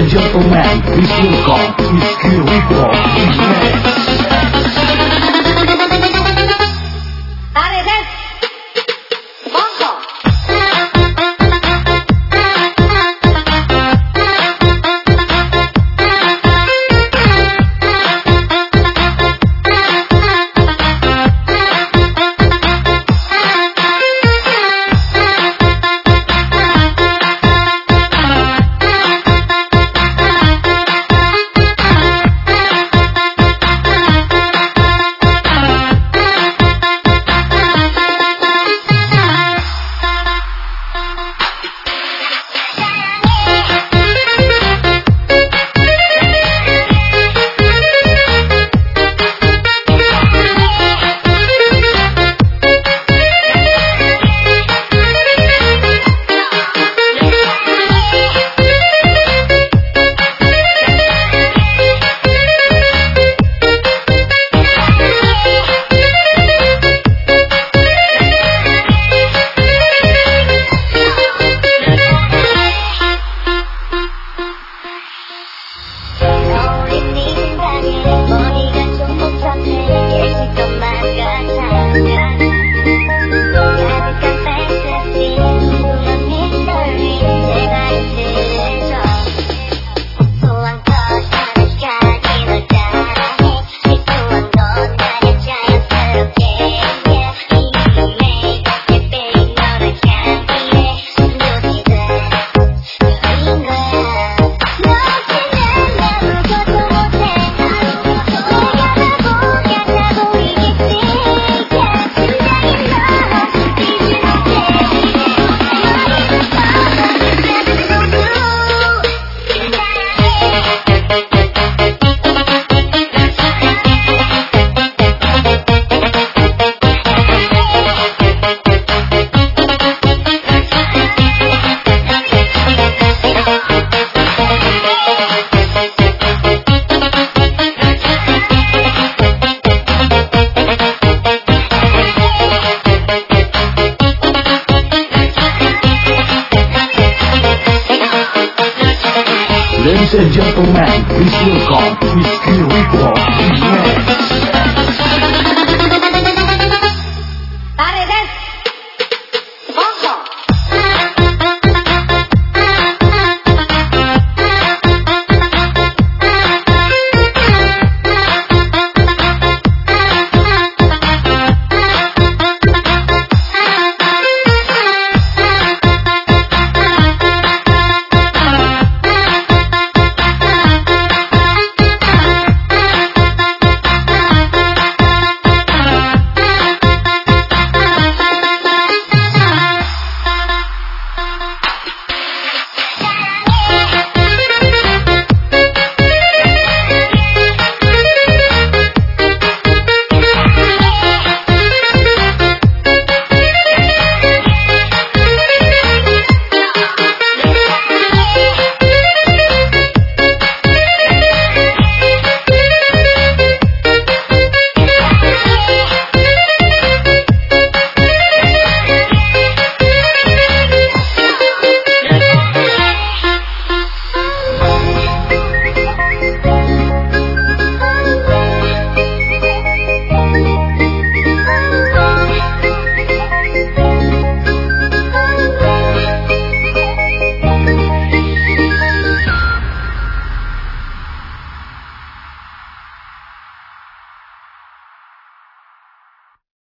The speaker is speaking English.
gentlemen, it's Luca, it's Kirikov, it's love. simple man. We still got, we still recall, we